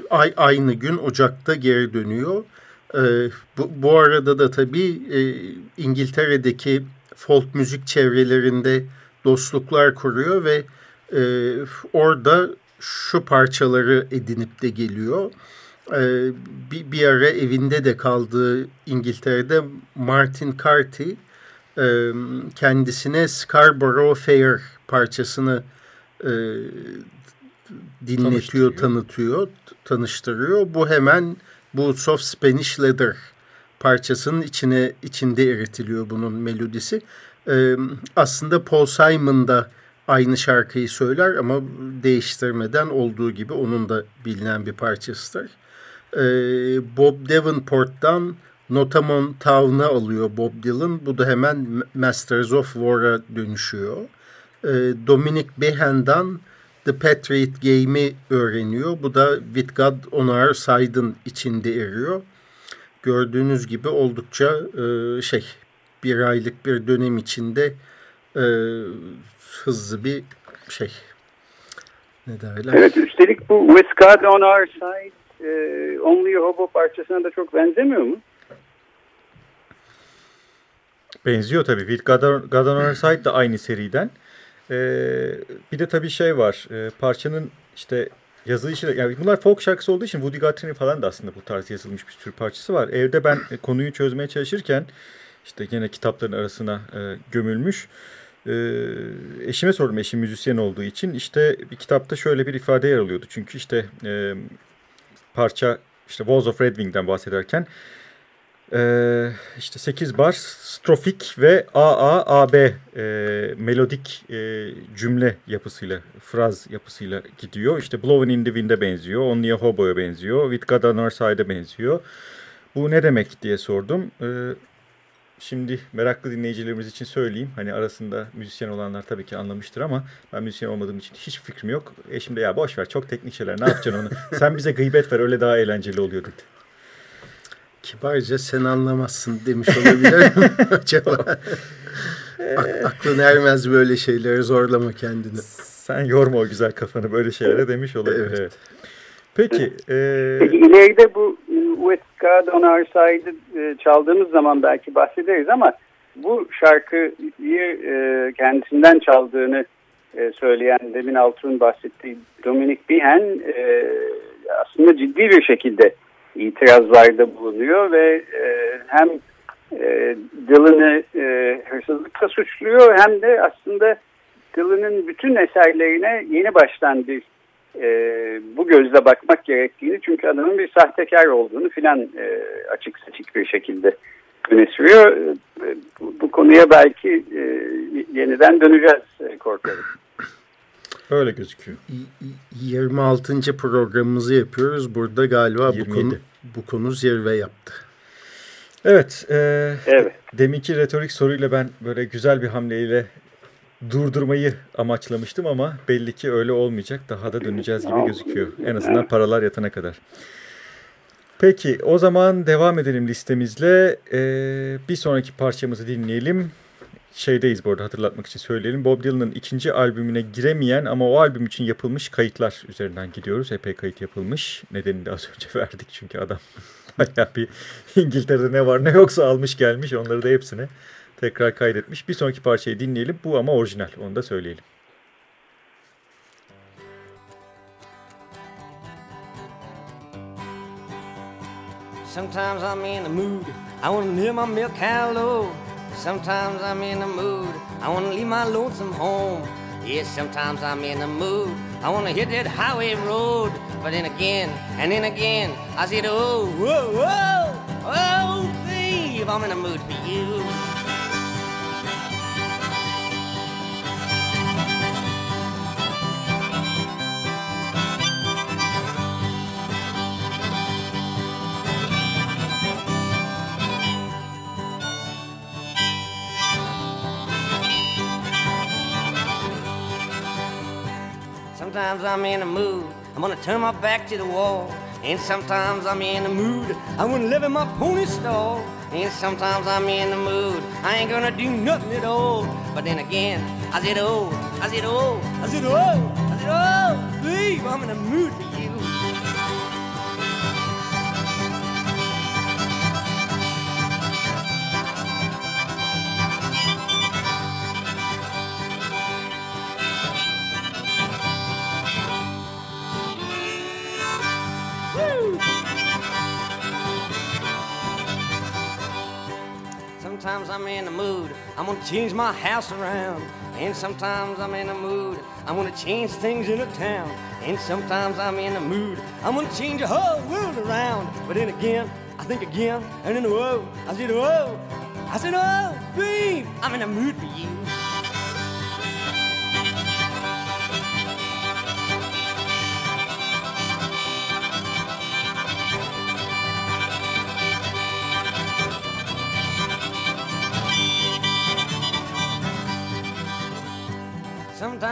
ay, aynı gün Ocak'ta geri dönüyor. E, bu, bu arada da tabii e, İngiltere'deki folk müzik çevrelerinde dostluklar kuruyor ve e, orada şu parçaları edinip de geliyor. Bir, bir ara evinde de kaldığı İngiltere'de Martin Carty e, kendisine Scarborough Fair parçasını e, dinletiyor, tanıtıyor, tanıştırıyor. Bu hemen Boots of Spanish Leather parçasının içine içinde eritiliyor bunun melodisi. Ee, aslında Paul Simon da aynı şarkıyı söyler ama değiştirmeden olduğu gibi onun da bilinen bir parçasıdır. Ee, Bob Davenport'tan Notamon Town'ı alıyor Bob Dylan. Bu da hemen Masters of War'a dönüşüyor. Ee, Dominic Behan'dan The Patriot Game'i öğreniyor. Bu da With God On Our Side'ın içinde eriyor. Gördüğünüz gibi oldukça e, şey bir aylık bir dönem içinde e, hızlı bir şey. Ne derler? Evet üstelik bu With God On Our Side e, Only Hobo parçasına da çok benzemiyor mu? Benziyor tabii. With God On, Our Side de aynı seriden. Ee, bir de tabii şey var. E, parçanın işte yazı işi yani bunlar folk şarkısı olduğu için Woody Guthrie falan da aslında bu tarz yazılmış bir sürü parçası var. Evde ben konuyu çözmeye çalışırken işte yine kitapların arasına e, gömülmüş. E, eşime sordum eşim müzisyen olduğu için işte bir kitapta şöyle bir ifade yer alıyordu. Çünkü işte e, parça işte Walls of Red Wing'den bahsederken Ee, işte 8 bar strofik ve AAAB e, melodik e, cümle yapısıyla, fraz yapısıyla gidiyor. İşte Blowing in the Wind'e benziyor, Only a Hobo'ya benziyor, With God on Our Side'e benziyor. Bu ne demek diye sordum. Ee, şimdi meraklı dinleyicilerimiz için söyleyeyim. Hani arasında müzisyen olanlar tabii ki anlamıştır ama ben müzisyen olmadığım için hiç fikrim yok. Eşim de ya boş ver çok teknik şeyler ne yapacaksın onu. (laughs) Sen bize gıybet ver öyle daha eğlenceli oluyor dedi. Kibarca sen anlamazsın demiş olabilir (laughs) acaba? Aklın ermez böyle şeylere zorlama kendini. Sen yorma o güzel kafanı böyle şeylere demiş olabilir. Evet. evet. Peki. E... Peki ileride bu God on Our e, çaldığımız zaman belki bahsederiz ama bu şarkıyı e, kendisinden çaldığını e, söyleyen demin Altun bahsettiği Dominic Behan aslında ciddi bir şekilde itirazlarda bulunuyor ve hem Dylan'ı hırsızlıkla suçluyor hem de aslında Dylan'ın bütün eserlerine yeni baştan bir e, bu gözle bakmak gerektiğini çünkü adamın bir sahtekar olduğunu filan e, açık seçik bir şekilde öne sürüyor. E, bu, bu konuya belki e, yeniden döneceğiz e, korkarım. Öyle gözüküyor. 26. programımızı yapıyoruz. Burada galiba bu konu, bu konu zirve yaptı. Evet. E, evet. Deminki retorik soruyla ben böyle güzel bir hamleyle durdurmayı amaçlamıştım ama belli ki öyle olmayacak. Daha da döneceğiz gibi gözüküyor. En azından paralar yatana kadar. Peki o zaman devam edelim listemizle. Ee, bir sonraki parçamızı dinleyelim. Şeydeyiz bu arada hatırlatmak için söyleyelim. Bob Dylan'ın ikinci albümüne giremeyen ama o albüm için yapılmış kayıtlar üzerinden gidiyoruz. Epey kayıt yapılmış. Nedenini de az önce (laughs) verdik çünkü adam (laughs) bayağı bir İngiltere'de ne var ne yoksa almış gelmiş onları da hepsini tekrar kaydetmiş. Bir sonraki parçayı dinleyelim. Bu ama orijinal. Onu da söyleyelim. Sometimes I'm in the mood, I want to live my milk cow low. Sometimes I'm in the mood, I want to leave my lonesome home. Yes, sometimes I'm in the mood, I want to hit that highway road. But then again, and then again, I said, oh, whoa, whoa, oh, thief, I'm in the mood for you. Sometimes I'm in a mood, I'm gonna turn my back to the wall. And sometimes I'm in the mood, I wanna live in my pony stall. And sometimes I'm in the mood, I ain't gonna do nothing at all. But then again, I said, oh, I said, oh, I said, oh, I said, oh, babe, I'm in the mood Sometimes I'm in the mood, I'm gonna change my house around. And sometimes I'm in the mood, I'm gonna change things in the town. And sometimes I'm in the mood, I'm gonna change the whole world around. But then again, I think again, and then whoa, I said whoa, I said oh, babe, I'm in the mood for you.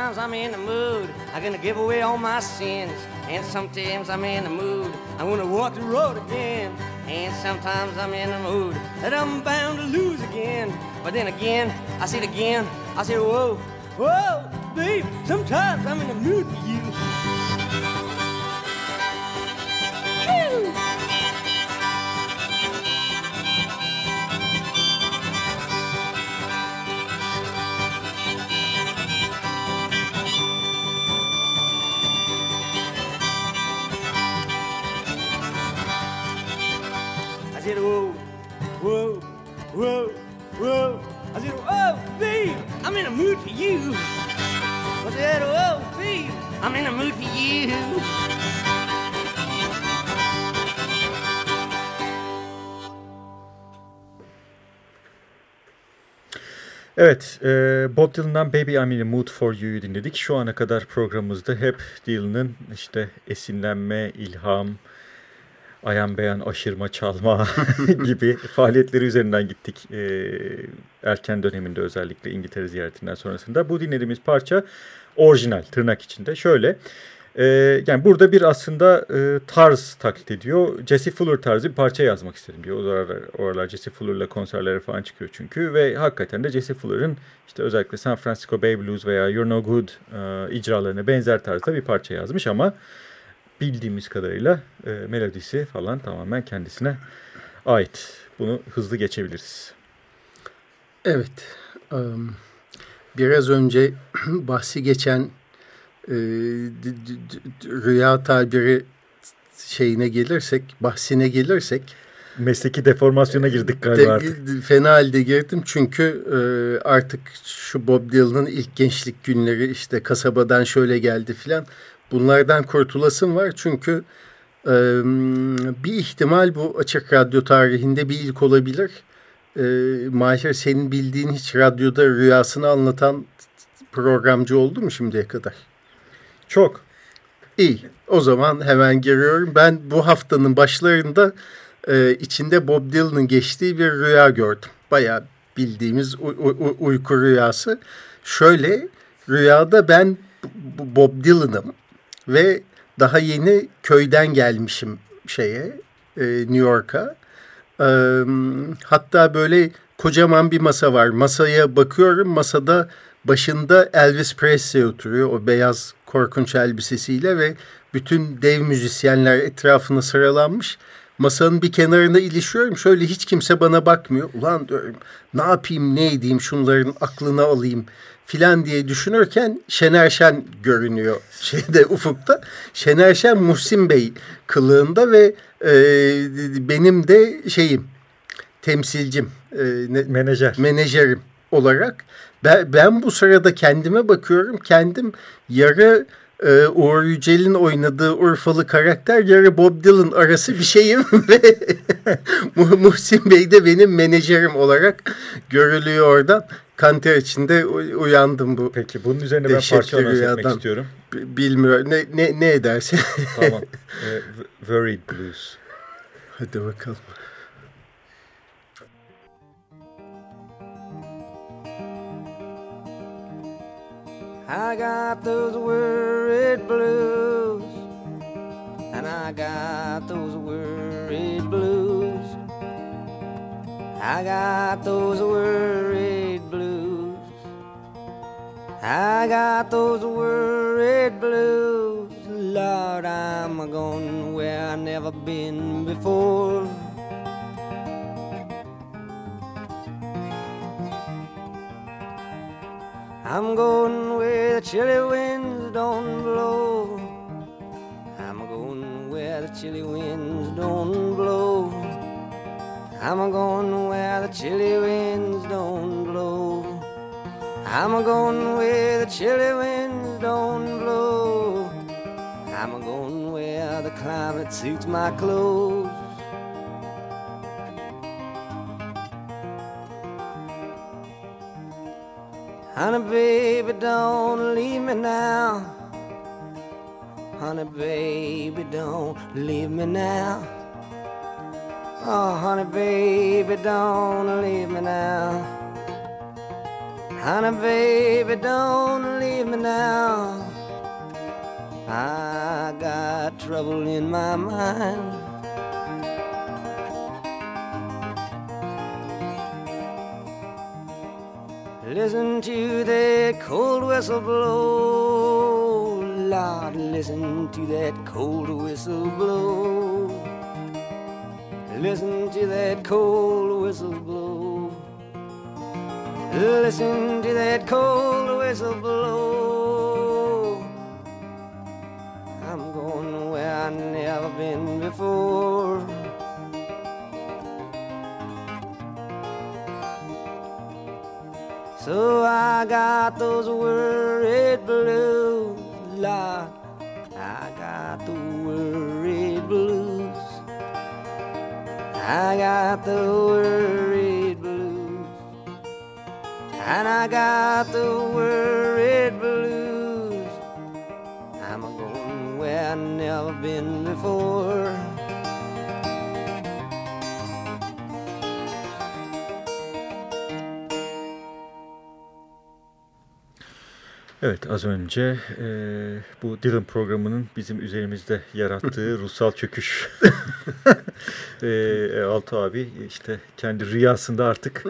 Sometimes I'm in the mood, I'm gonna give away all my sins. And sometimes I'm in the mood, I wanna walk the road again. And sometimes I'm in the mood that I'm bound to lose again. But then again, I said again, I said, whoa, whoa, babe, sometimes I'm in the mood for you. Evet, e, Bob Dylan'dan Baby I'm in a Mood for You'yu dinledik. Şu ana kadar programımızda hep Dylan'ın işte esinlenme, ilham, ayan beyan aşırma, çalma (laughs) gibi faaliyetleri üzerinden gittik. E, erken döneminde özellikle İngiltere ziyaretinden sonrasında. Bu dinlediğimiz parça orijinal tırnak içinde. Şöyle... E, yani burada bir aslında e, tarz taklit ediyor. Jesse Fuller tarzı bir parça yazmak istedim diyor. Oralar, oralar Jesse Fuller'la konserlere falan çıkıyor çünkü. Ve hakikaten de Jesse Fuller'ın işte özellikle San Francisco Bay Blues veya You're No Good e, icralarına benzer tarzda bir parça yazmış ama bildiğimiz kadarıyla e, melodisi falan tamamen kendisine ait. Bunu hızlı geçebiliriz. Evet. Um, biraz önce (clears throat) bahsi geçen e, rüya tabiri şeyine gelirsek, bahsine gelirsek mesleki deformasyona girdik galiba de, artık. Fena halde girdim çünkü e, artık şu Bob Dylan'ın ilk gençlik günleri işte kasabadan şöyle geldi filan bunlardan kurtulasım var çünkü e, bir ihtimal bu açık radyo tarihinde bir ilk olabilir. E, Mahir senin bildiğin hiç radyoda rüyasını anlatan programcı oldu mu şimdiye kadar? Çok. İyi. O zaman hemen giriyorum. Ben bu haftanın başlarında e, içinde Bob Dylan'ın geçtiği bir rüya gördüm. Bayağı bildiğimiz uyku rüyası. Şöyle rüyada ben Bob Dylan'ım ve daha yeni köyden gelmişim şeye e, New York'a. E, hatta böyle kocaman bir masa var. Masaya bakıyorum. Masada başında Elvis Presley oturuyor. O beyaz korkunç elbisesiyle ve bütün dev müzisyenler etrafına sıralanmış. Masanın bir kenarında ilişiyorum. Şöyle hiç kimse bana bakmıyor. Ulan diyorum ne yapayım ne edeyim şunların aklını alayım filan diye düşünürken Şener Şen görünüyor (laughs) şeyde ufukta. Şener Şen Muhsin Bey kılığında ve e, benim de şeyim temsilcim. E, ne, Menajer. Menajerim olarak. Ben, ben bu sırada kendime bakıyorum. Kendim yarı e, Uğur Yücel'in oynadığı Urfalı karakter yarı Bob Dylan arası bir şeyim (laughs) ve Muhsin Bey de benim menajerim olarak görülüyor oradan. Kanter içinde uyandım bu. Peki bunun üzerine ben parça etmek istiyorum. Bilmiyorum. Ne, ne, ne edersin? tamam. (laughs) E, Worried Blues. Hadi bakalım. I got those worried blues, and I got those worried blues. I got those worried blues. I got those worried blues. Lord, I'm a going where I've never been before. I'm going where the chilly winds don't blow. I'm going where the chilly winds don't blow. I'm going where the chilly winds don't blow. I'm going where the chilly winds don't blow. I'm going where the climate suits my clothes. Honey, baby, don't leave me now. Honey, baby, don't leave me now. Oh, honey, baby, don't leave me now. Honey, baby, don't leave me now. I got trouble in my mind. Listen to that cold whistle blow, Lord, listen to that cold whistle blow. Listen to that cold whistle blow. Listen to that cold whistle blow. I'm going where I've never been before. So I got those worried blues, Lord. I got the worried blues. I got the worried blues. and I got the worried blues. I'm a going where I've never been before. Evet az önce e, bu Dylan programının bizim üzerimizde yarattığı (laughs) ruhsal çöküş. (laughs) e, Alto abi işte kendi rüyasında artık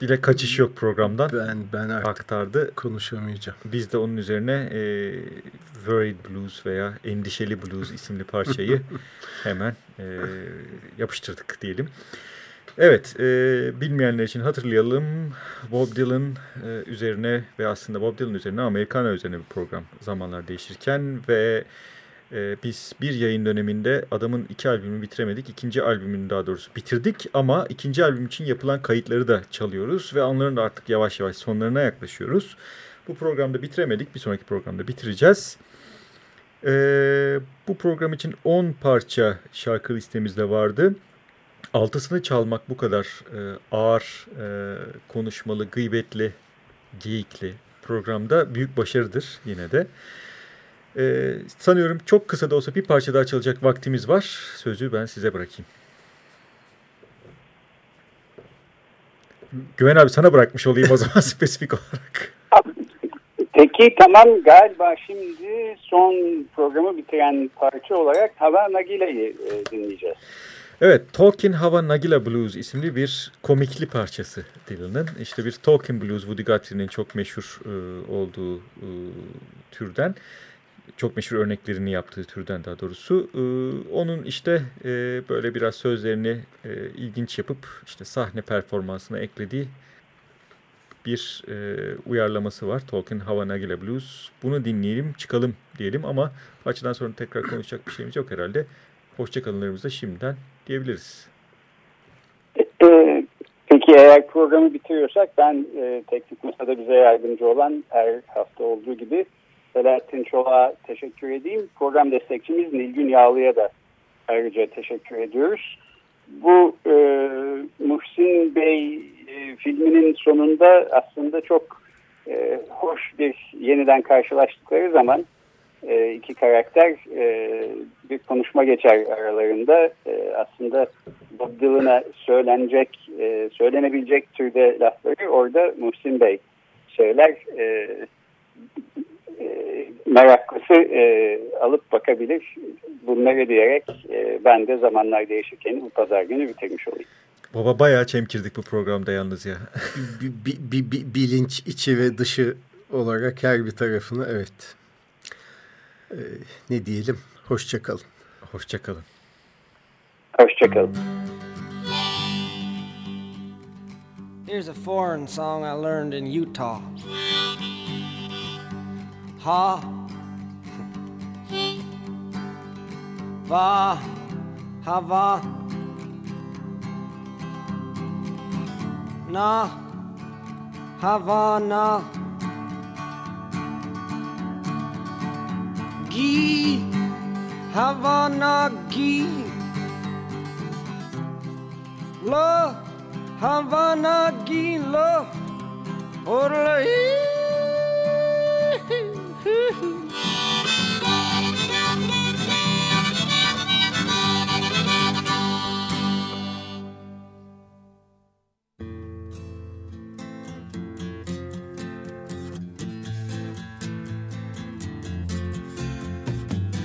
bile kaçış yok programdan. Ben ben artık aktardı. konuşamayacağım. Biz de onun üzerine e, Worried Blues veya Endişeli Blues isimli parçayı (laughs) hemen e, yapıştırdık diyelim. Evet, e, bilmeyenler için hatırlayalım. Bob Dylan e, üzerine ve aslında Bob Dylan üzerine Amerikana üzerine bir program zamanlar değişirken ve e, biz bir yayın döneminde adamın iki albümünü bitiremedik. İkinci albümünü daha doğrusu bitirdik ama ikinci albüm için yapılan kayıtları da çalıyoruz ve onların da artık yavaş yavaş sonlarına yaklaşıyoruz. Bu programda bitiremedik. Bir sonraki programda bitireceğiz. E, bu program için 10 parça şarkı listemizde vardı. Altısını çalmak bu kadar e, ağır, e, konuşmalı, gıybetli, geyikli programda büyük başarıdır yine de. E, sanıyorum çok kısa da olsa bir parça daha çalacak vaktimiz var. Sözü ben size bırakayım. Güven abi sana bırakmış olayım o zaman (laughs) spesifik olarak. Peki tamam galiba şimdi son programı bitiren parça olarak Hava Nagila'yı e, dinleyeceğiz. Evet, Tolkien Hava Nagila Blues isimli bir komikli parçası Dylan'ın. İşte bir Tolkien Blues, Woody Guthrie'nin çok meşhur e, olduğu e, türden, çok meşhur örneklerini yaptığı türden daha doğrusu. E, onun işte e, böyle biraz sözlerini e, ilginç yapıp işte sahne performansına eklediği bir e, uyarlaması var. Tolkien Hava Nagila Blues. Bunu dinleyelim, çıkalım diyelim ama parçadan sonra tekrar konuşacak bir şeyimiz yok herhalde. Hoşçakalınlarımızda şimdiden diyebiliriz. Ee, peki eğer programı bitiriyorsak ben e, teknik masada bize yardımcı olan her hafta olduğu gibi Selahattin Çolak'a teşekkür edeyim. Program destekçimiz Nilgün Yağlı'ya da ayrıca teşekkür ediyoruz. Bu e, Muhsin Bey e, filminin sonunda aslında çok e, hoş bir yeniden karşılaştıkları zaman e, iki karakter e, bir konuşma geçer aralarında. E, aslında Bob Dylan'a söylenecek, e, söylenebilecek türde lafları orada Muhsin Bey söyler. E, e, meraklısı e, alıp bakabilir. Bunları diyerek e, ben de zamanlar değişirken bu pazar günü bitirmiş olayım. Baba bayağı çemkirdik bu programda yalnız ya. bi, bi, bi, bilinç içi ve dışı olarak her bir tarafını evet. Ee, ne diyelim? Hoşçakalın. Hoşçakalın. Hoşçakalın. Here's a foreign song I learned in Utah. Ha. (laughs) Va. Hava. Na. Havana. Gi. Havana. Gi. La. Havana. Gi. La.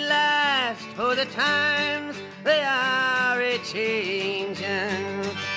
last, for the times they are a changing.